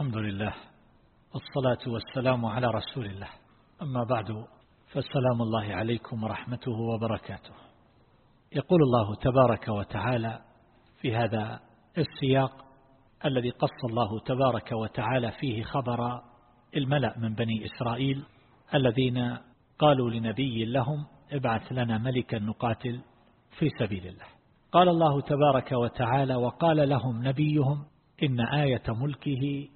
الحمد لله والصلاة والسلام على رسول الله. أما بعد فالسلام الله عليكم ورحمته وبركاته. يقول الله تبارك وتعالى في هذا السياق الذي قص الله تبارك وتعالى فيه خبر الملأ من بني إسرائيل الذين قالوا لنبي لهم ابعث لنا ملكا نقاتل في سبيل الله. قال الله تبارك وتعالى وقال لهم نبيهم إن آية ملكه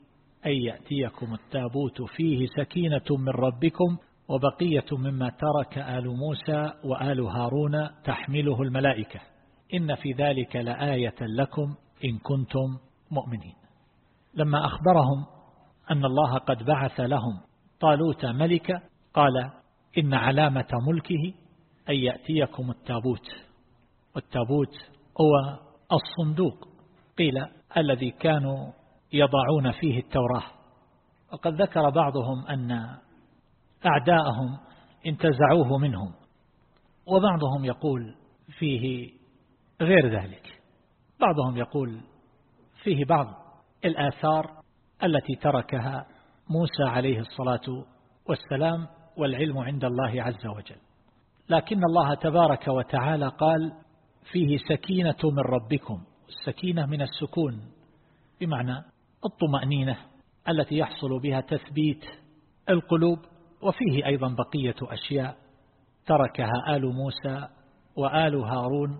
أن يأتيكم التابوت فيه سكينة من ربكم وبقية مما ترك آل موسى وآل هارون تحمله الملائكة. إن في ذلك لآية لكم إن كنتم مؤمنين. لما أخبرهم أن الله قد بعث لهم طالوت ملكا قال إن علامة ملكه أن يأتيكم التابوت. والتابوت هو الصندوق. قيل الذي كانوا يضعون فيه التوراة. وقد ذكر بعضهم أن أعداءهم انتزعوه منهم وبعضهم يقول فيه غير ذلك. بعضهم يقول فيه بعض الآثار التي تركها موسى عليه الصلاة والسلام والعلم عند الله عز وجل. لكن الله تبارك وتعالى قال فيه سكينة من ربكم السكينة من السكون بمعنى الطمأنينة التي يحصل بها تثبيت القلوب وفيه أيضا بقية أشياء تركها آل موسى وآل هارون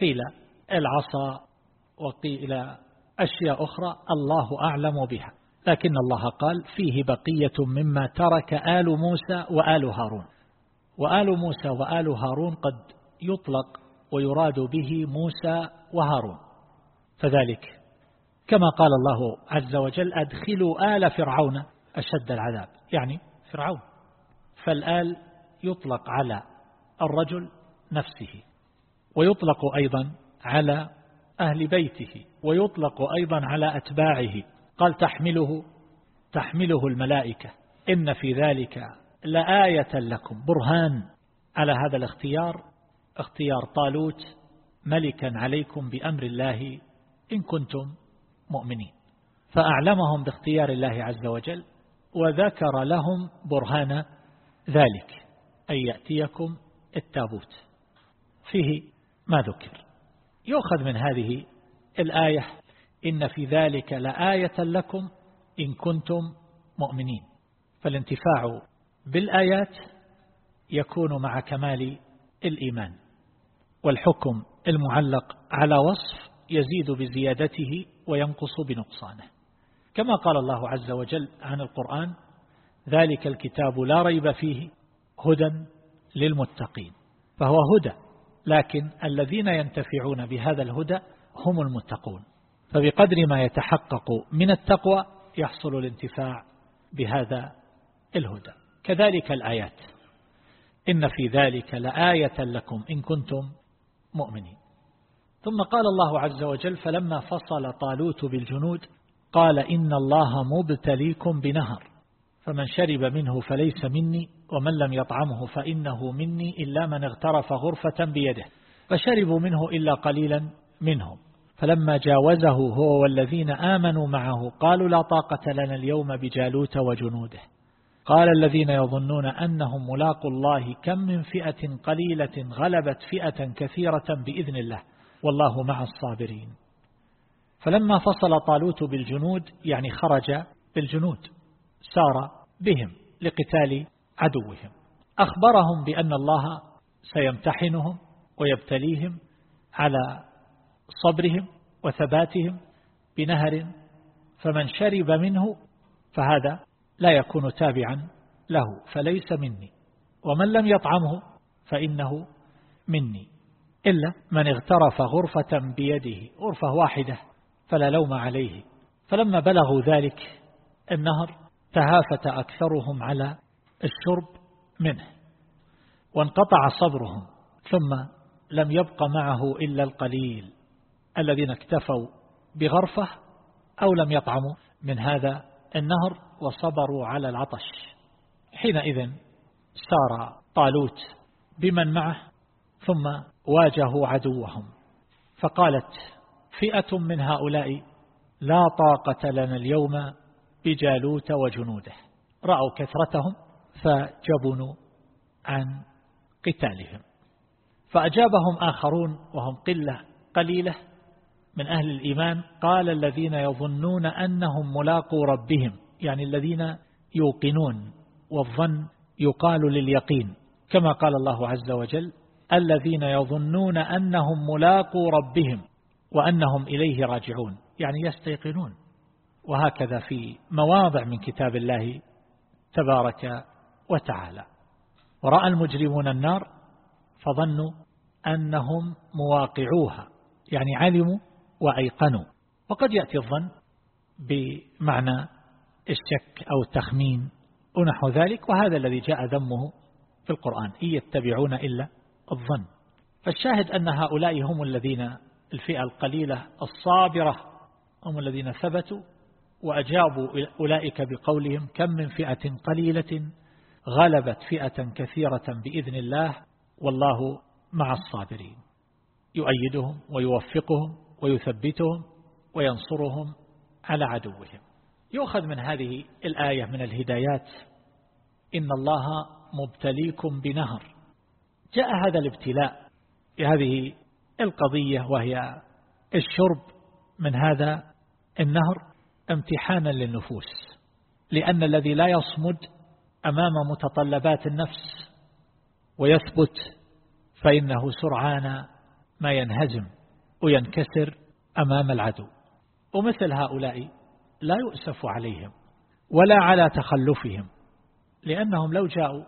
قيل العصا وقيل أشياء أخرى الله أعلم بها. لكن الله قال فيه بقية مما ترك آل موسى وآل هارون. وآل موسى وآل هارون قد يطلق ويراد به موسى وهارون. فذلك كما قال الله عز وجل أدخلوا آل فرعون أشد العذاب. يعني فرعون. فالآل يطلق على الرجل نفسه ويطلق أيضا على أهل بيته ويطلق أيضا على أتباعه. قال تحمله تحمله الملائكة. إن في ذلك لآية لكم. برهان على هذا الاختيار. اختيار طالوت ملكا عليكم بأمر الله إن كنتم مؤمنين. فأعلمهم باختيار الله عز وجل وذكر لهم برهان ذلك أن يأتيكم التابوت. فيه ما ذكر. يؤخذ من هذه الآية إن في ذلك لآية لكم إن كنتم مؤمنين. فالانتفاع بالآيات يكون مع كمال الإيمان والحكم المعلق على وصف يزيد بزيادته وينقص بنقصانه. كما قال الله عز وجل عن القرآن ذلك الكتاب لا ريب فيه هدى للمتقين. فهو هدى لكن الذين ينتفعون بهذا الهدى هم المتقون. فبقدر ما يتحقق من التقوى يحصل الانتفاع بهذا الهدى. كذلك الآيات. إن في ذلك لآية لكم إن كنتم مؤمنين. ثم قال الله عز وجل فلما فصل طالوت بالجنود قال إن الله مبتليكم بنهر فمن شرب منه فليس مني ومن لم يطعمه فإنه مني إلا من اغترف غرفة بيده فشربوا منه إلا قليلا منهم. فلما جاوزه هو والذين آمنوا معه قالوا لا طاقة لنا اليوم بجالوت وجنوده. قال الذين يظنون أنهم ملاقوا الله كم من فئة قليلة غلبت فئة كثيرة بإذن الله. والله مع الصابرين. فلما فصل طالوت بالجنود يعني خرج بالجنود سار بهم لقتال عدوهم. أخبرهم بأن الله سيمتحنهم ويبتليهم على صبرهم وثباتهم بنهر فمن شرب منه فهذا لا يكون تابعا له فليس مني. ومن لم يطعمه فإنه مني. إلا من اغترف غرفة بيده غرفة واحدة فلا لوم عليه. فلما بلغوا ذلك النهر تهافت أكثرهم على الشرب منه وانقطع صبرهم ثم لم يبق معه إلا القليل الذين اكتفوا بغرفة أو لم يطعموا. من هذا النهر وصبروا على العطش. حينئذ سار طالوت بمن معه ثم واجهوا عدوهم. فقالت فئة من هؤلاء لا طاقة لنا اليوم بجالوت وجنوده. رأوا كثرتهم فجبنوا عن قتالهم. فأجابهم آخرون وهم قلة قليلة من أهل الإيمان قال الذين يظنون أنهم ملاقوا ربهم يعني الذين يوقنون والظن يقال لليقين كما قال الله عز وجل الذين يظنون أنهم ملاقوا ربهم وأنهم إليه راجعون يعني يستيقنون. وهكذا في مواضع من كتاب الله تبارك وتعالى. ورأى المجرمون النار فظنوا أنهم مواقعوها يعني علموا وأيقنوا. وقد يأتي الظن بمعنى الشك أو التخمين ونحو ذلك وهذا الذي جاء ذمه في القرآن إن يتبعون إلا الظن. فالشاهد أن هؤلاء هم الذين الفئة القليلة الصابرة هم الذين ثبتوا وأجابوا أولئك بقولهم كم من فئة قليلة غلبت فئة كثيرة بإذن الله والله مع الصابرين. يؤيدهم ويوفقهم ويثبتهم وينصرهم على عدوهم. يؤخذ من هذه الآية من الهدايات إن الله مبتليكم بنهر. جاء هذا الابتلاء بهذه القضية وهي الشرب من هذا النهر امتحانا للنفوس لأن الذي لا يصمد أمام متطلبات النفس ويثبت فإنه سرعان ما ينهزم وينكسر أمام العدو. ومثل هؤلاء لا يؤسف عليهم ولا على تخلفهم لأنهم لو جاءوا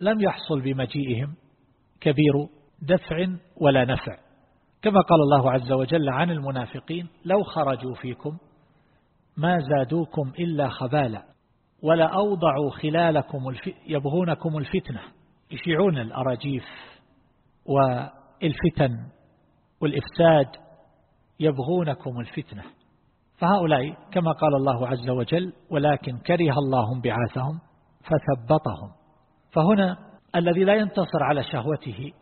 لم يحصل بمجيئهم كبير دفع ولا نفع. كما قال الله عز وجل عن المنافقين لو خرجوا فيكم ما زادوكم إلا خبالا ولا أوضعوا خلالكم الف... يبغونكم الفتنة. يشيعون الأراجيف والفتن والإفساد يبغونكم الفتنة. فهؤلاء كما قال الله عز وجل ولكن كره الله بعاثهم فثبطهم. فهنا الذي لا ينتصر على شهوته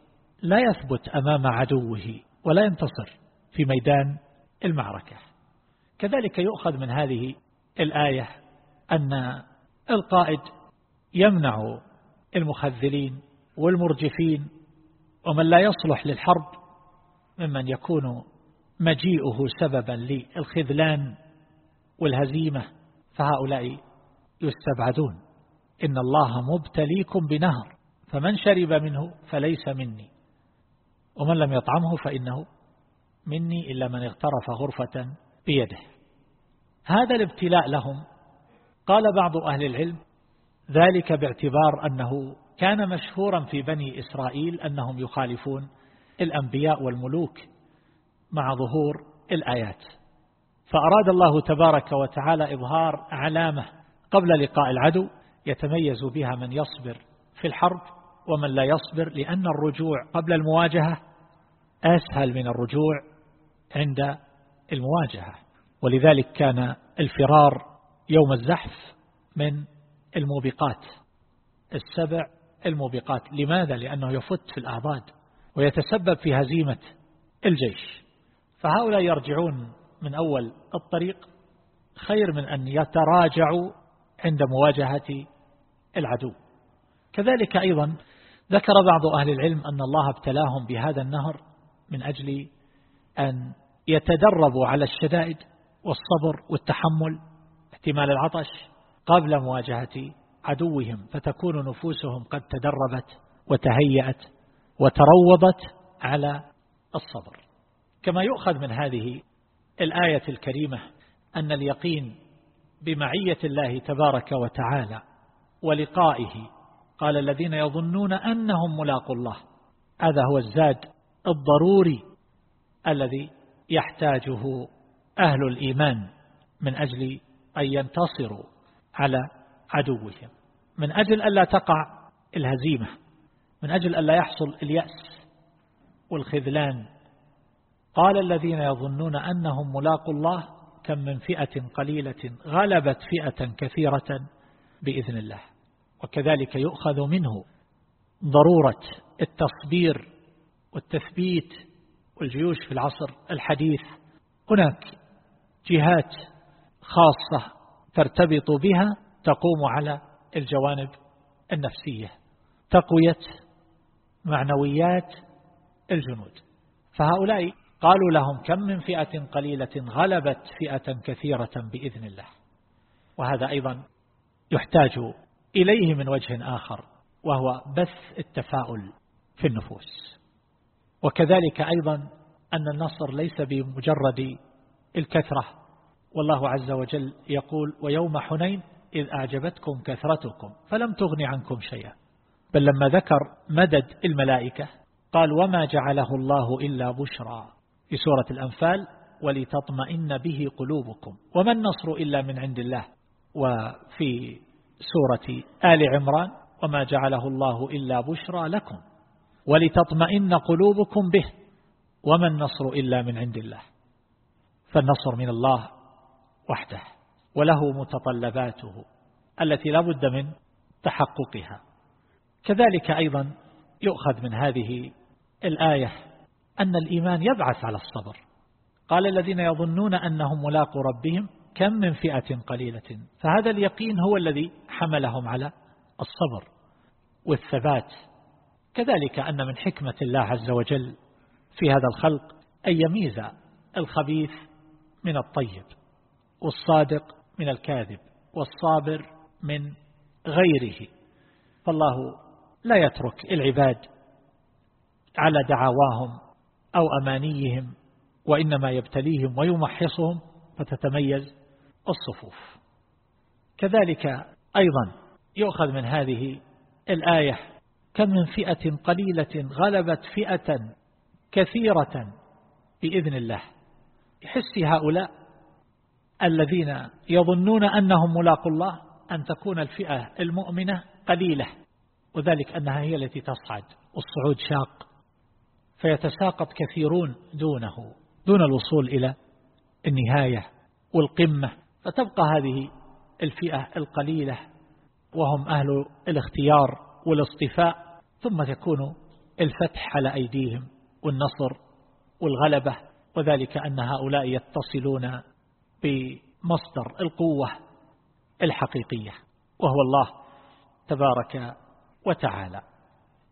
لا يثبت أمام عدوه ولا ينتصر في ميدان المعركة. كذلك يؤخذ من هذه الآية أن القائد يمنع المخذلين والمرجفين ومن لا يصلح للحرب ممن يكون مجيئه سببا للخذلان والهزيمة فهؤلاء يستبعدون. إن الله مبتليكم بنهر. فمن شرب منه فليس مني. ومن لم يطعمه فإنه مني إلا من اغترف غرفة بيده. هذا الابتلاء لهم. قال بعض أهل العلم ذلك باعتبار أنه كان مشهورا في بني إسرائيل أنهم يخالفون الأنبياء والملوك مع ظهور الآيات. فأراد الله تبارك وتعالى إظهار علامة قبل لقاء العدو يتميز بها من يصبر في الحرب ومن لا يصبر لأن الرجوع قبل المواجهة أسهل من الرجوع عند المواجهة. ولذلك كان الفرار يوم الزحف من الموبقات السبع الموبقات. لماذا؟ لأنه يفت في الأعضاد ويتسبب في هزيمة الجيش. فهؤلاء يرجعون من أول الطريق خير من أن يتراجعوا عند مواجهة العدو. كذلك أيضا ذكر بعض أهل العلم أن الله ابتلاهم بهذا النهر من أجل أن يتدربوا على الشدائد والصبر والتحمل احتمال العطش قبل مواجهة عدوهم فتكون نفوسهم قد تدربت وتهيأت وتروضت على الصبر. كما يؤخذ من هذه الآية الكريمة أن اليقين بمعية الله تبارك وتعالى ولقائه قال الذين يظنون أنهم ملاقوا الله. هذا هو الزاد الضروري الذي يحتاجه أهل الإيمان من أجل أن ينتصروا على عدوهم. من أجل ألا تقع الهزيمة. من أجل ألا يحصل اليأس والخذلان. قال الذين يظنون أنهم ملاقوا الله كم من فئة قليلة غلبت فئة كثيرة بإذن الله. وكذلك يؤخذ منه ضرورة التصبير والتثبيت والجيوش في العصر الحديث. هناك جهات خاصة ترتبط بها تقوم على الجوانب النفسية تقوية معنويات الجنود. فهؤلاء قالوا لهم كم من فئة قليلة غلبت فئة كثيرة بإذن الله. وهذا أيضا يحتاج إليه من وجه آخر وهو بث التفاؤل في النفوس. وكذلك أيضا أن النصر ليس بمجرد الكثرة. والله عز وجل يقول ويوم حنين إذ أعجبتكم كثرتكم فلم تغن عنكم شيئا. بل لما ذكر مدد الملائكة قال وما جعله الله إلا بشرى. في سورة الأنفال ولتطمئن به قلوبكم وما النصر إلا من عند الله. وفي سورة آل عمران وما جعله الله إلا بشرى لكم ولتطمئن قلوبكم به وما النصر إلا من عند الله. فالنصر من الله وحده وله متطلباته التي لا بد من تحققها. كذلك أيضا يؤخذ من هذه الآية أن الإيمان يبعث على الصبر. قال الذين يظنون أنهم ملاقوا ربهم كم من فئة قليلة. فهذا اليقين هو الذي حملهم على الصبر والثبات. كذلك أن من حكمة الله عز وجل في هذا الخلق أن يميز الخبيث من الطيب والصادق من الكاذب والصابر من غيره. فالله لا يترك العباد على دعواهم أو أمانيهم وإنما يبتليهم ويمحصهم فتتميز الصفوف. كذلك أيضا يؤخذ من هذه الآية كم من فئة قليلة غلبت فئة كثيرة بإذن الله. يحس هؤلاء الذين يظنون أنهم ملاقوا الله أن تكون الفئة المؤمنة قليلة وذلك أنها هي التي تصعد والصعود شاق فيتساقط كثيرون دونه دون الوصول إلى النهاية والقمة. فتبقى هذه الفئة القليلة وهم أهل الاختيار والاصطفاء ثم تكون الفتح على أيديهم والنصر والغلبة وذلك أن هؤلاء يتصلون بمصدر القوة الحقيقية وهو الله تبارك وتعالى.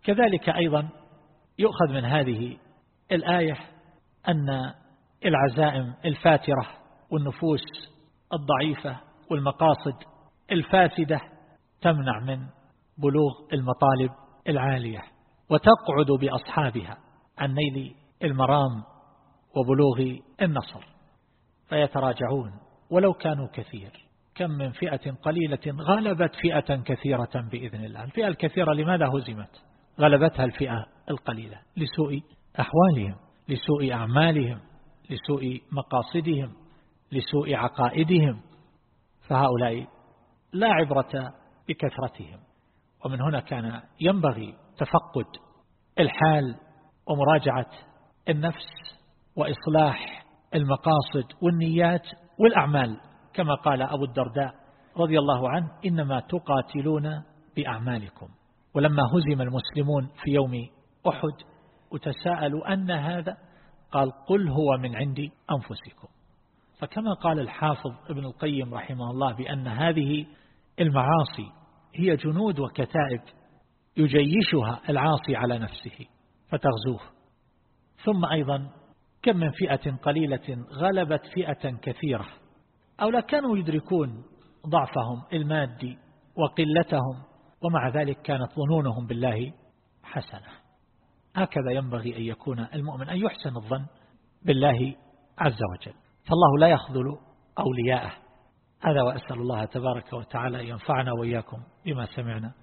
كذلك أيضا يؤخذ من هذه الآية أن العزائم الفاترة والنفوس الضعيفة والمقاصد الفاسدة تمنع من بلوغ المطالب العالية وتقعد بأصحابها عن نيل المرام وبلوغ النصر. فيتراجعون ولو كانوا كثير. كم من فئة قليلة غلبت فئة كثيرة بإذن الله. الفئة الكثيرة لماذا هزمت؟ غلبتها الفئة القليلة لسوء أحوالهم لسوء أعمالهم لسوء مقاصدهم لسوء عقائدهم. فهؤلاء لا عبرة بكثرتهم. ومن هنا كان ينبغي تفقد الحال ومراجعة النفس وإصلاح المقاصد والنيات والأعمال. كما قال أبو الدرداء رضي الله عنه إنما تقاتلون بأعمالكم. ولما هزم المسلمون في يوم أحد وتساءلوا أن هذا؟ قال قل هو من عند أنفسكم. فكما قال الحافظ ابن القيم رحمه الله بأن هذه المعاصي هي جنود وكتائب يجيشها العاصي على نفسه فتغزوه. ثم أيضا كم من فئة قليلة غلبت فئة كثيرة أو لا كانوا يدركون ضعفهم المادي وقلتهم ومع ذلك كانت ظنونهم بالله حسنة. هكذا ينبغي أن يكون المؤمن أن يحسن الظن بالله عز وجل. فالله لا يخذل أولياءه. هذا وأسأل الله تبارك وتعالى ينفعنا وإياكم بما سمعنا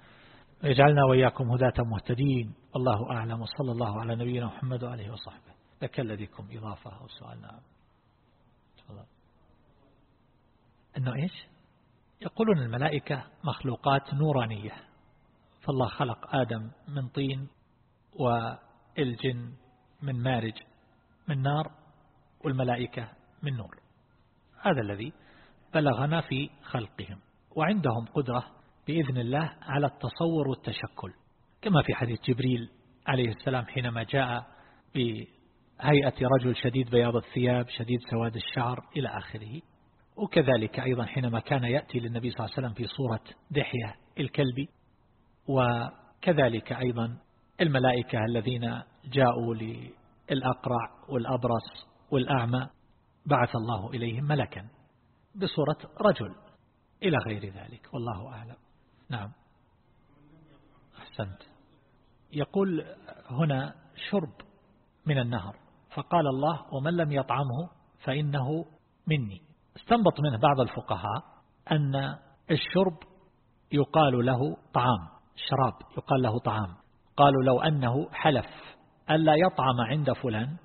ويجعلنا وإياكم هداة مهتدين. والله أعلم. وصلى الله على نبينا محمد وعليه وصحبه. لك الذيكم إضافة أو سؤال. نعم. أنه إيش؟ يقولون الملائكة مخلوقات نورانية. فالله خلق آدم من طين والجن من مارج من نار والملائكة من نور. هذا الذي بلغنا في خلقهم وعندهم قدرة بإذن الله على التصور والتشكل كما في حديث جبريل عليه السلام حينما جاء بهيئة رجل شديد بياض الثياب شديد سواد الشعر إلى آخره. وكذلك أيضا حينما كان يأتي للنبي صلى الله عليه وسلم في صورة دحية الكلب. وكذلك أيضا الملائكة الذين جاءوا للأقرع والأبرص والأعمى بعث الله إليهم ملكا بصورة رجل إلى غير ذلك والله أعلم. نعم. أحسنت. يقول هنا شرب من النهر فقال الله ومن لم يطعمه فإنه مني. استنبط منه بعض الفقهاء أن الشرب يقال له طعام شراب يقال له طعام. قالوا لو أنه حلف ألا يطعم عند فلان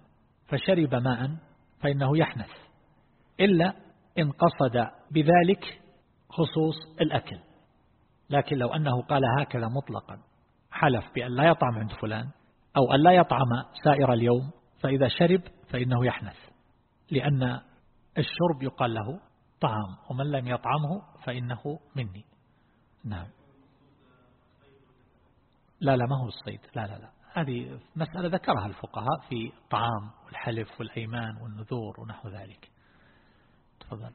فشرب ماء فإنه يحنث إلا إن قصد بذلك خصوص الأكل. لكن لو أنه قال هكذا مطلقا حلف بأن لا يطعم عند فلان أو أن لا يطعم سائر اليوم فإذا شرب فإنه يحنث. لأن الشرب يقال له طعام ومن لم يطعمه فإنه مني. نعم. لا لا ما هو الصيد. لا لا لا. هذه مسألة ذكرها الفقهاء في الطعام والحلف والأيمان والنذور ونحو ذلك. تفضل.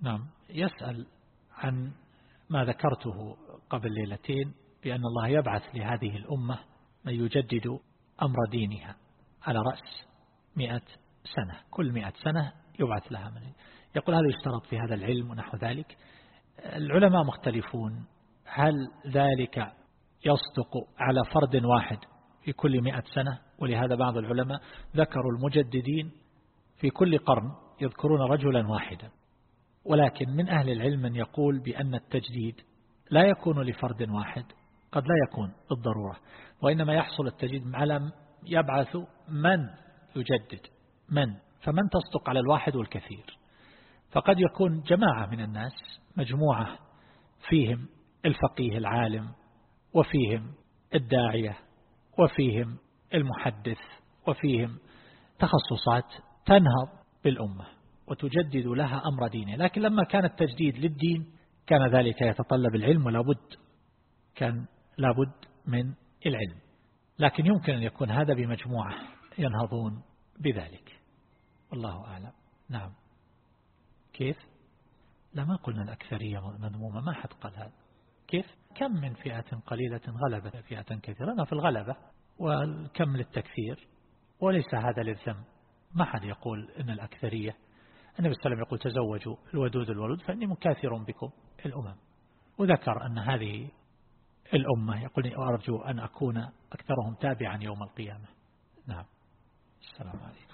نعم. يسأل عن ما ذكرته قبل ليلتين بأن الله يبعث لهذه الأمة من يجدد أمر دينها على رأس مئة سنة. كل مئة سنة يبعث لها من يقول هذا يشترط في هذا العلم ونحو ذلك. العلماء مختلفون. هل ذلك يصدق على فرد واحد في كل مئة سنة ولهذا بعض العلماء ذكروا المجددين في كل قرن يذكرون رجلا واحدا. ولكن من أهل العلم من يقول بأن التجديد لا يكون لفرد واحد قد لا يكون بالضرورة وإنما يحصل التجديد على يبعث من يجدد من فمن تصدق على الواحد والكثير. فقد يكون جماعة من الناس مجموعة فيهم الفقيه العالم وفيهم الداعية وفيهم المحدث وفيهم تخصصات تنهض بالأمة وتجدد لها أمر دينه. لكن لما كان التجديد للدين كان ذلك يتطلب العلم ولابد كان لابد من العلم. لكن يمكن أن يكون هذا بمجموعة ينهضون بذلك. والله أعلم. نعم. كيف؟ لا ما قلنا الأكثرية مذمومة ما حد قال هذا. كيف كم من فئة قليلة غلبت فئة كثيرة أنا في الغلبة والكم للتكثير وليس هذا للذم ما حد يقول إن الأكثرية النبي صلى الله عليه وسلم يقول تزوجوا الودود الولود فإني مكاثر بكم الأمم وذكر أن هذه الأمة يقول أرجو أن أكون أكثرهم تابعا يوم القيامة نعم السلام عليكم